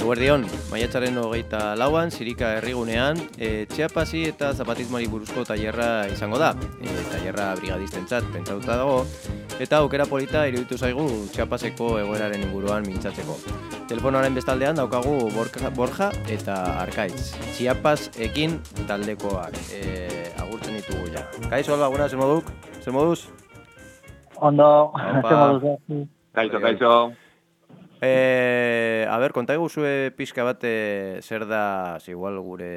Eguerdion, maiatzaren hogeita lauan, zirika herrigunean, e, txeapasi eta zapatismoari buruzko tailerra izango da. E, tailerra brigadistentzat pentsatuta dago, eta aukera polita iruditu zaigu txeapaseko egoeraren inguruan mintzatzeko. Telefonoaren bestaldean daukagu Borja, Borja eta Arkaitz. Txiapas ekin taldekoak. E, agurtzen ditugu ja. Kaixo, laguna, zer moduk? Zer moduz? Ondo, Opa. ze moduz, eh? Kaixo, kaixo. E, a ber, konta eguzue pixka bate zer da, ze igual gure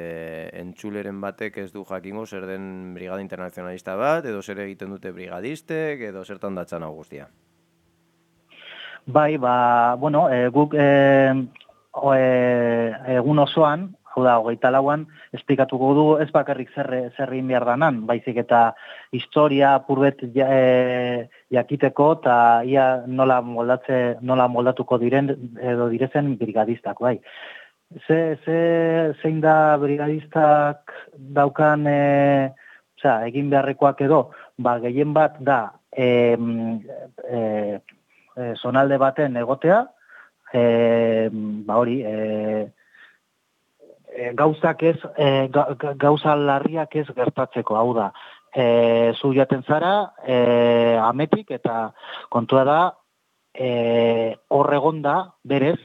entzuleren batek ez du jakingo zer den brigada internazionalista bat, edo zer egiten dute brigadistek, edo zertan datzan hau guztia. Bai, ba, bueno, e, guk e, o, e, egun osoan, hau da, hogeita lauan, esplikatuko du ez bakarrik zer, zer egin danan, baizik eta historia purbet ja, e, jakiteko eta ia nola, moldatze, nola moldatuko diren edo direzen brigadistak, bai. Ze, ze, zein da brigadistak daukan e, osea, egin beharrekoak edo, ba, gehien bat da e, e, e, zonalde baten egotea, e, ba hori, e, gauzak ez, e, ga, ga- gauza larriak ez gertatzeko, hau da, e, zu jaten zara, e, ametik, eta kontua da, e, hor egon da, berez,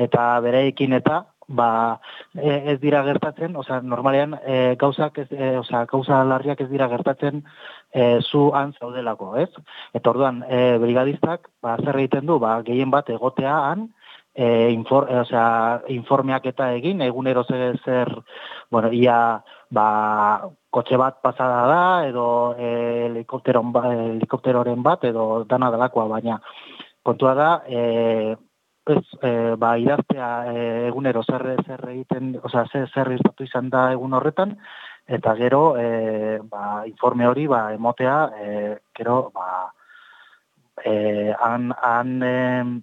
eta bereekin eta, ba, e, ez dira gertatzen, osea, normalean e, gauzak ez, e, osea, gauza larriak ez dira gertatzen e, zu han zaudelako, ez? Eta orduan, e, brigadistak, ba, zer egiten du, ba, gehien bat egotea han, e, infor, e, osea, informeak eta egin, egunero zer, zer bueno, ia, ba, kotxe bat pasada da, edo e, helikopteron, ba, helikopteroren bat, edo dana dalakoa, baina kontua da, e, ez, e, ba, idaztea e, egunero zer, zer egiten, osea, zer, zer gertatu izan da egun horretan, eta gero, e, ba, informe hori, ba, emotea, e, gero, ba, e, han, han, em,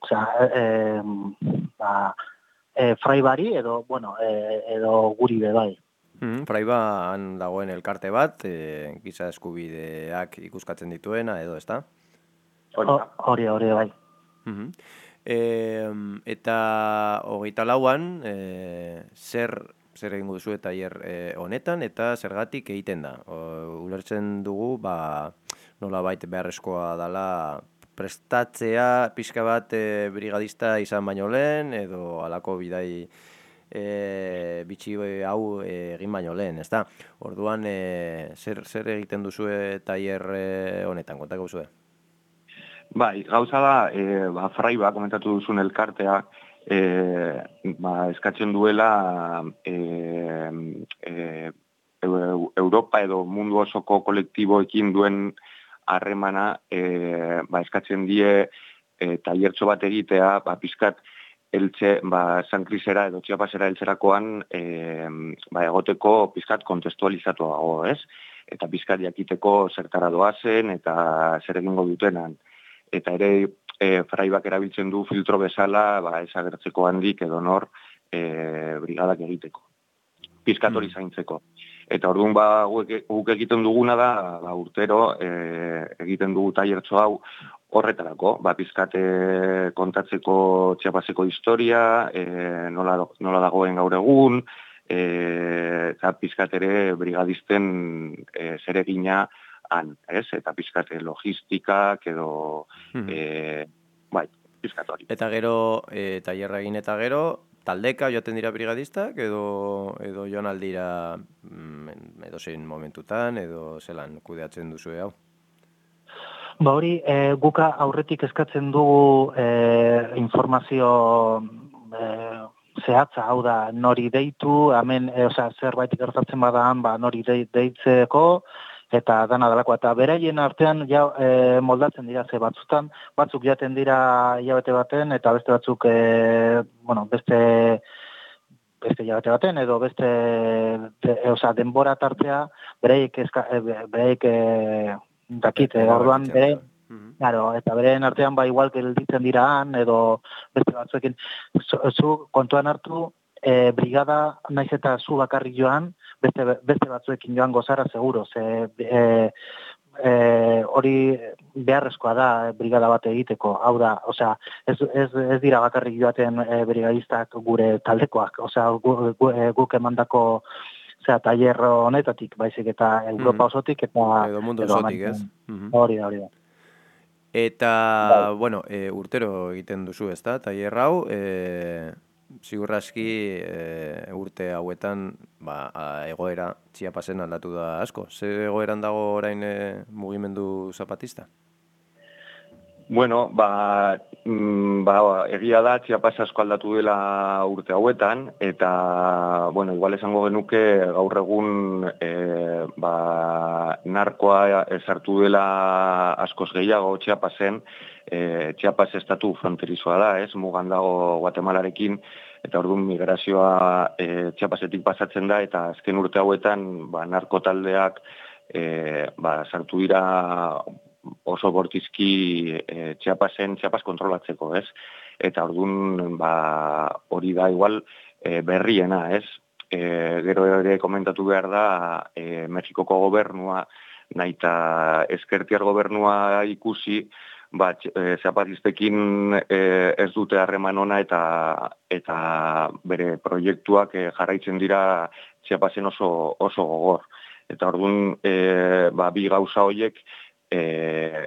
osea, e, ba, e, fraibari edo, bueno, e, edo guri be bai. Mm, Fraiba han dagoen elkarte bat, e, giza eskubideak ikuskatzen dituena, edo ez da? Hori. Hori, hori bai. Mhm. E, eta hogeita lauan, e, zer, zer egingo duzu tailer e, honetan, eta zergatik egiten da. O, ulertzen dugu, ba, nola bait beharrezkoa dala prestatzea pixka bat e, brigadista izan baino lehen, edo alako bidai e, bitxi hau e, egin baino lehen, ezta? Orduan, e, zer, zer egiten duzue tailer e, honetan, kontako duzue? Bai, gauza da, e, ba, fraiba komentatu duzun elkartea, e, ba, eskatzen duela e, e, Eu- Europa edo mundu osoko kolektiboekin duen harremana e, ba, eskatzen die e, tailertxo bat egitea, ba, pizkat eltze, ba, San Crisera edo Txiapasera eltzerakoan e, ba, egoteko pizkat kontestualizatuago, ez? Eta pizkat jakiteko zertara doazen eta zer egingo dutenan eta ere e, fraibak erabiltzen du filtro bezala ba, esagertzeko handik edo nor e, brigadak egiteko. Pizkat hori Mm. zaintzeko. Eta orduan ba, guk, guk egiten duguna da, ba, urtero e, egiten dugu tailertxo hau horretarako, ba, pizkat e, kontatzeko txapaseko historia, e, nola, nola dagoen gaur egun, e, eta pizkat ere brigadisten e, zeregina han, ez? Eta pizkate logistikak edo Mhm. e, bai, pizkat hori. Eta gero, e, tailerra egin eta gero, taldeka joaten dira brigadistak, edo, edo joan aldira mm, edo zein momentutan, edo zelan kudeatzen duzue hau. Ba hori, e, guka aurretik eskatzen dugu e, informazio e, zehatza, hau da, nori deitu, hemen, e, osea, zerbait gertatzen badaan, ba, nori dei- deitzeko, eta dana dalako. Eta beraien artean ja, e, moldatzen dira ze batzutan, batzuk jaten dira hilabete baten, eta beste batzuk, e, bueno, beste beste hilabete baten, edo beste, de, e, osea, denbora tartea, bereik, eska, bereik e, dakit, e, orduan, bere, Mhm. Claro, eta beren artean ba igual gelditzen dira han edo beste batzuekin zu, zu kontuan hartu e, brigada naiz eta zu bakarrik joan, beste, beste batzuekin joan gozara seguro, ze e, e, hori beharrezkoa da brigada bat egiteko, hau da, osea, ez, ez, ez dira bakarrik joaten e, brigadistak gure taldekoak, osea, gu, gu, guk emandako Osea, taller honetatik, baizik eta Europa Mhm. osotik, eta... Edo mundu osotik, ez? Mhm. Hori da, hori da. Eta, Bai. bueno, e, urtero egiten duzu, ez da? Tailer hau, e, sigurraski e, urte hauetan ba, a, egoera txiapasen aldatu da asko. Ze egoeran dago orain e, mugimendu zapatista? Bueno, ba, mm, ba, egia da, txiapas asko aldatu dela urte hauetan, eta, bueno, igual esango genuke gaur egun e, ba, narkoa esartu dela askoz gehiago txiapasen, e, txiapas estatu fronterizoa da, ez, mugan dago Guatemalarekin, eta orduan migrazioa e, txiapasetik pasatzen da, eta azken urte hauetan ba, narkotaldeak e, ba, sartu dira oso bortizki e, txapasen, txapas kontrolatzeko, ez? Eta orduan, ba, hori da igual e, berriena, ez? E, gero ere komentatu behar da, e, Mexikoko gobernua, naita eskertiar gobernua ikusi, ba, tx- e, zapatistekin e, ez dute harreman ona eta eta bere proiektuak e, jarraitzen dira txapasen oso, oso gogor. Eta orduan, e, ba, bi gauza hoiek, e,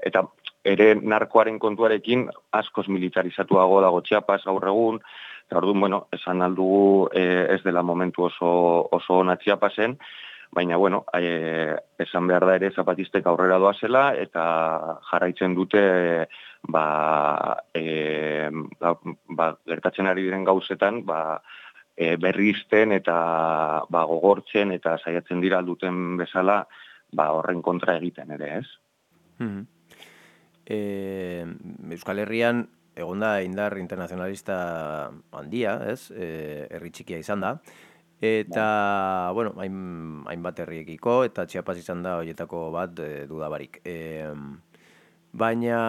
eta ere narkoaren kontuarekin askoz militarizatuago dago txapas gaur egun, eta orduan, bueno, esan aldugu e, ez dela momentu oso, oso ona txapasen, baina, bueno, e, esan behar da ere zapatistek aurrera doazela, eta jarraitzen dute ba, e, ba, ba, gertatzen ari diren gauzetan, ba, e, berrizten eta ba, gogortzen eta saiatzen dira alduten bezala ba, horren kontra egiten ere, ez? Mhm. E, Euskal Herrian egonda indar internazionalista handia, ez? E, herri txikia izan da. Eta, bueno, hain, hainbat herriekiko, eta txiapas izan da horietako bat e, dudabarik. E, baina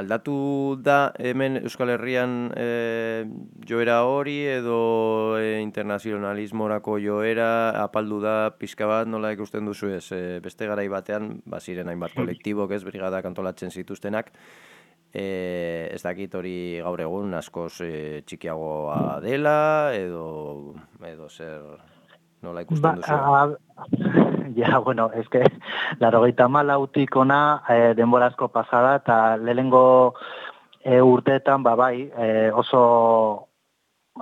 aldatu da hemen Euskal Herrian e, joera hori edo e, internazionalismorako joera apaldu da pixka bat nola ikusten duzu ez e, beste garai batean baziren hainbat kolektibok ez brigadak antolatzen zituztenak e, ez dakit hori gaur egun askoz e, txikiagoa dela edo edo zer nola ikusten duzu? a- ja, bueno, es que larogeita malautik ona eh, denbora asko pasada eta lehengo eh, urteetan, ba bai, eh, oso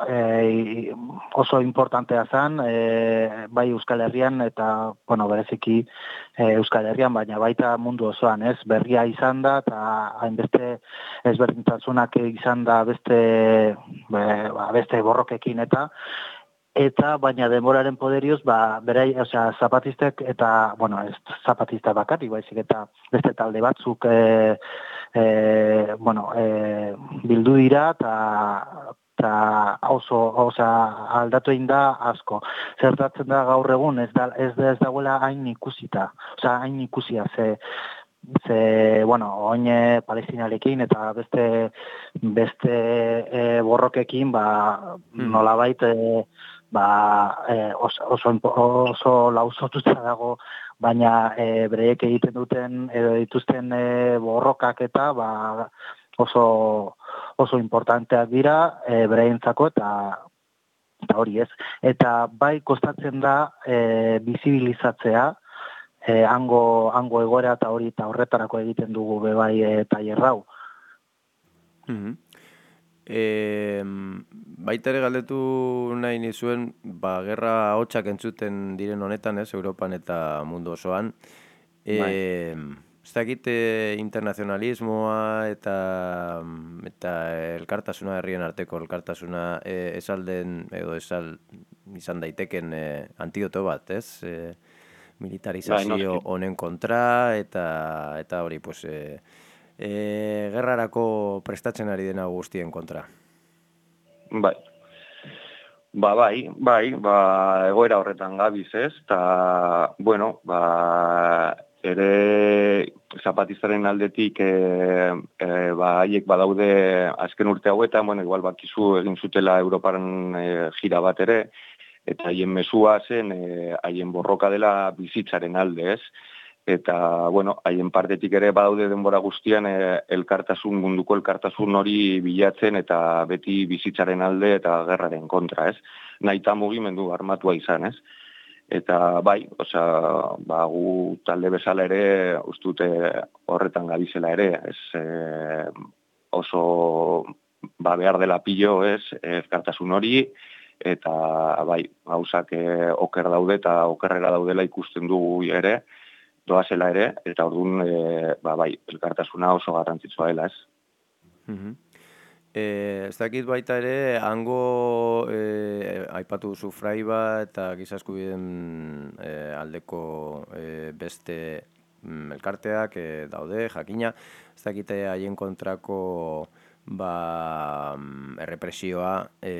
eh, oso importantea zen, eh, bai Euskal Herrian eta, bueno, bereziki eh, Euskal Herrian, baina baita mundu osoan, ez? Berria izan da, eta hainbeste ezberdintasunak izan da beste, be, ba, beste borrokekin eta, eta baina denboraren poderioz ba berai, osea, zapatistek eta bueno, ez zapatista bakarrik baizik eta beste talde batzuk e, e, bueno, e, bildu dira eta eta oso osea aldatu egin da asko. Zertatzen da gaur egun ez da ez, da, ez dagoela hain ikusita. Osea, hain ikusia ze ze, bueno, oin palestinarekin eta beste beste e, borrokekin, ba, Hmm. nolabait e, ba, e, oso, oso, oso dago, baina e, bereiek egiten duten edo dituzten e, borrokak eta ba, oso oso importanteak dira e, bereientzako eta eta hori ez. Eta bai kostatzen da e, bizibilizatzea e, hango, hango egoera eta hori eta horretarako egiten dugu be bai e, tailerrau. Mhm. E, baita ere galdetu nahi nizuen, ba, gerra hotxak entzuten diren honetan, ez, Europan eta mundu osoan. E, ez dakit e, internazionalismoa eta, eta elkartasuna herrien arteko elkartasuna e, esalden edo esal izan daiteken e, antidoto bat, ez? E, militarizazio Bai, honen kontra eta eta hori pues e, e, gerrarako prestatzen ari dena guztien kontra. Bai. Ba, bai, bai, ba, egoera horretan gabiz ez, eta, bueno, ba, ere zapatistaren aldetik e, e, ba, haiek badaude azken urte hauetan, bueno, igual bakizu egin zutela Europaren e, gira bat ere, eta haien mesua zen e, haien borroka dela bizitzaren alde, ez? Eta, bueno, haien partetik ere badaude denbora guztian e, elkartasun, munduko elkartasun hori bilatzen eta beti bizitzaren alde eta gerraren kontra, ez? Naita mugimendu armatua izan, ez? Eta bai, osea, ba, gu talde bezala ere, ustute horretan gabizela ere, ez e, oso ba, behar dela pillo, ez, ezkartasun hori, eta bai, gauzak e, oker daude eta okerrera daudela ikusten dugu ere, doazela ere, eta orduan, e, ba, bai, elkartasuna oso garrantzitsua dela, ez. Mm E, ez dakit baita ere, hango e, aipatu duzu fraiba eta gizasku biden e, aldeko e, beste mm, elkarteak e, daude, jakina. Ez dakit haien kontrako ba, mm, errepresioa e,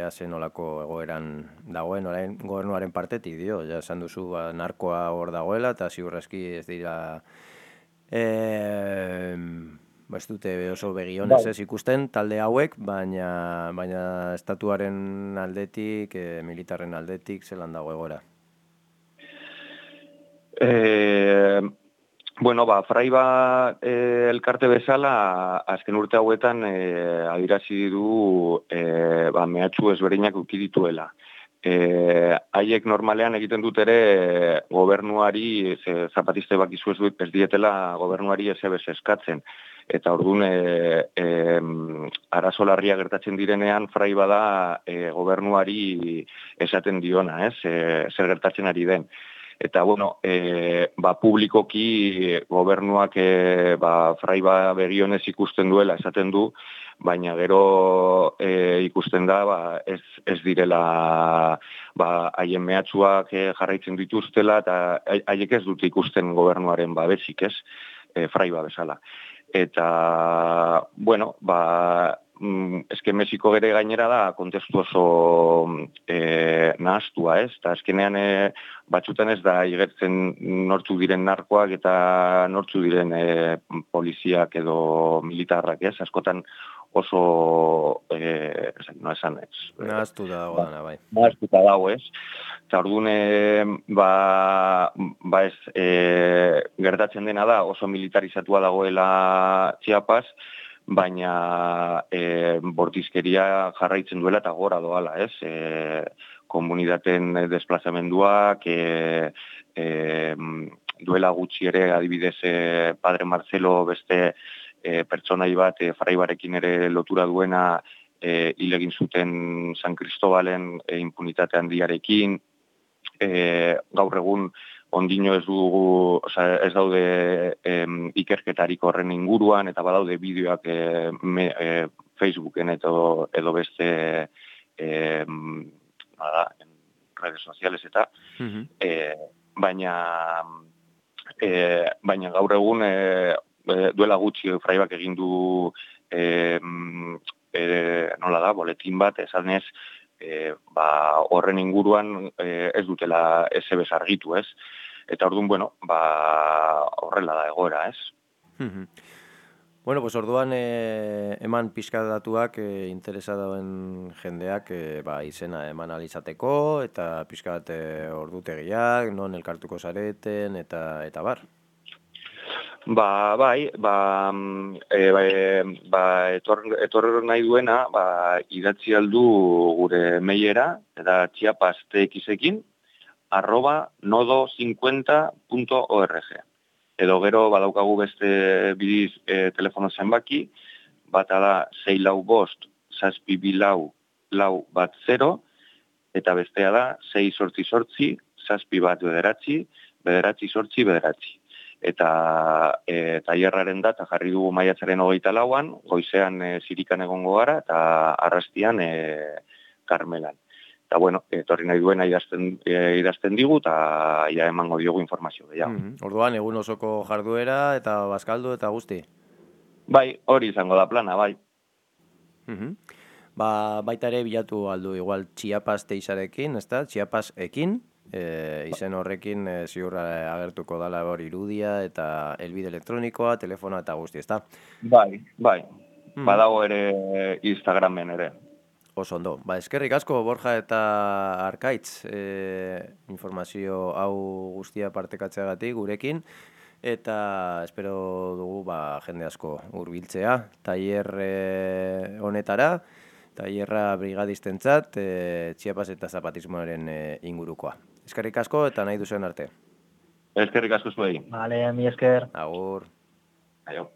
ea zen olako egoeran dagoen, orain gobernuaren partetik dio, ja esan duzu ba, narkoa hor dagoela eta ziurrezki ez dira... E, ba ez dute oso begionez bai. ez ikusten talde hauek, baina baina estatuaren aldetik, e, militarren aldetik zelan dago egora. Eh, bueno, ba, fraiba eh, elkarte bezala, azken urte hauetan eh, adirazi du eh, ba, mehatxu ezberdinak ukidituela. Eh, haiek normalean egiten dut ere gobernuari, ze, zapatiste bakizu ez dut, ez dietela gobernuari ez eskatzen eta orduan e, e, arazolarria gertatzen direnean frai bada e, gobernuari esaten diona, ez, e, zer gertatzen ari den. Eta, bueno, e, ba, publikoki gobernuak e, ba, frai ba begionez ikusten duela esaten du, baina gero e, ikusten da ba, ez, ez direla ba, haien mehatxuak e, jarraitzen dituztela eta haiek ez dute ikusten gobernuaren babesik ez, e, frai ba bezala eta bueno, ba mm, eske Mexiko gere gainera da kontestu oso e, nahastua, ez? Ta eskenean e, batzutan ez da igertzen nortzu diren narkoak eta nortzu diren e, poliziak edo militarrak, ez? Askotan oso eh no esan ez. Nahaztu da dago dana, bai. Nahaztu da dago, ez? Eta orduan, ba, ba ez, e, gertatzen dena da oso militarizatua dagoela Chiapas, baina e, bortizkeria jarraitzen duela eta gora doala, ez? E, komunidaten desplazamenduak, e, e, duela gutxi ere adibidez e, Padre Marcelo beste e, pertsonai bat e, fraibarekin ere lotura duena e, hilegin zuten San Cristobalen e, impunitate handiarekin, e, gaur egun ondino ez dugu, oza, ez daude e, ikerketarik horren inguruan, eta badaude bideoak e, me, e, Facebooken edo, edo beste e, nada, en redes sociales eta e, baina e, baina gaur egun e, e, duela gutxi fraibak egin du e, e, nola da, boletin bat, esan ez, e, ba, horren inguruan e, ez dutela ez argitu, ez? Eta orduan, bueno, ba, horrela da egora, ez? Bueno, pues orduan e, eman pixka datuak e, interesa dauen jendeak e, ba, izena eman alizateko eta pixka bat e, ordutegiak, non elkartuko zareten eta eta bar. Ba, bai, ba, e, ba, ba etor, etor nahi duena, ba, idatzi aldu gure meiera, eta txiapazteek izekin, arroba nodo50.org. Edo gero, badaukagu beste bidiz e, telefono zenbaki, bat da 6 lau bost, saspi bilau, lau bat zero, eta bestea da 6 sortzi sortzi, saspi bat bederatzi, bederatzi sortzi bederatzi eta e, tailerraren data jarri dugu maiatzaren hogeita lauan, goizean e, zirikan egongo gara, eta arrastian e, karmelan. Eta bueno, etorri nahi duena idazten, e, idazten digu, eta ja emango diogu informazio. Ja. Mm Orduan, egun osoko jarduera, eta bazkaldu, eta guzti? Bai, hori izango da plana, bai. Mm Ba, baita ere bilatu aldu igual txiapaz teizarekin, ez da? Txiapaz ekin, e, izen horrekin e, ziur e, agertuko dala hor irudia eta elbide elektronikoa, telefonoa eta guzti, ezta? Bai, bai. Hmm. Badago ere Instagramen ere. Oso ondo. Ba, eskerrik asko Borja eta Arkaitz e, informazio hau guztia partekatzeagatik gurekin eta espero dugu ba, jende asko hurbiltzea tailer e, honetara, tailerra brigadistentzat e, txiapas eta zapatismoaren e, ingurukoa. Eskerrik asko eta nahi duzen arte. Eskerrik asko zuei. Vale, mi esker. Agur. Aio.